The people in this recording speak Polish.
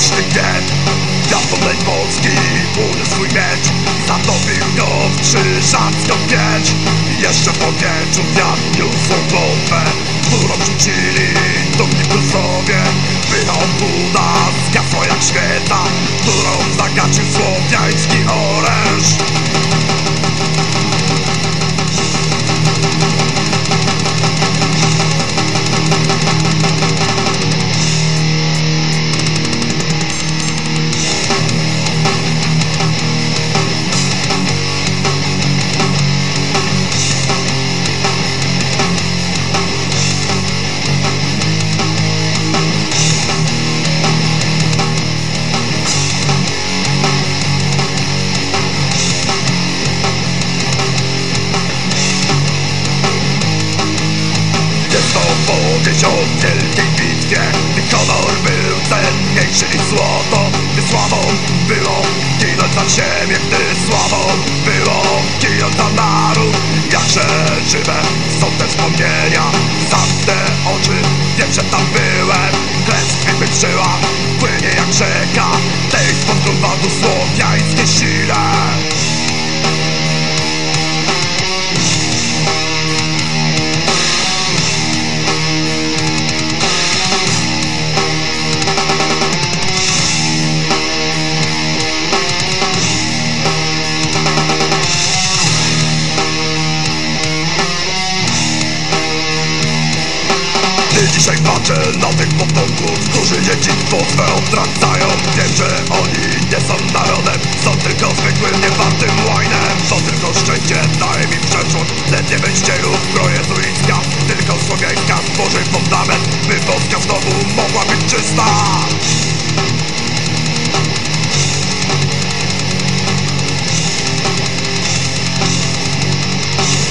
strasznych net Jasno Polski budy swój mieć Zatopił go w krzyżacką pięć. Jeszcze w powietrzu wiatr niósł bombę Którą rzucili do mnie Prusowie Była odbuda było za naród Jakże żywe są te wspomnienia. Zamknę oczy, wiem, że tam byłem. Klęstwy mych żyłach płynie jak rzeka. Tej spod grunwaldu słowiańskiej sile Dzisiaj patrzę na tych potomków, którzy dziedzictwo swe odwracają. Wiem, że oni nie są narodem, są tylko zwykłym niewartym łajnem. To tylko szczęście daje mi przeszłość, lecz nie bez ścierów projezuicka Tylko słowiańska tworzy fundament, by Polska znowu mogła być czysta. We'll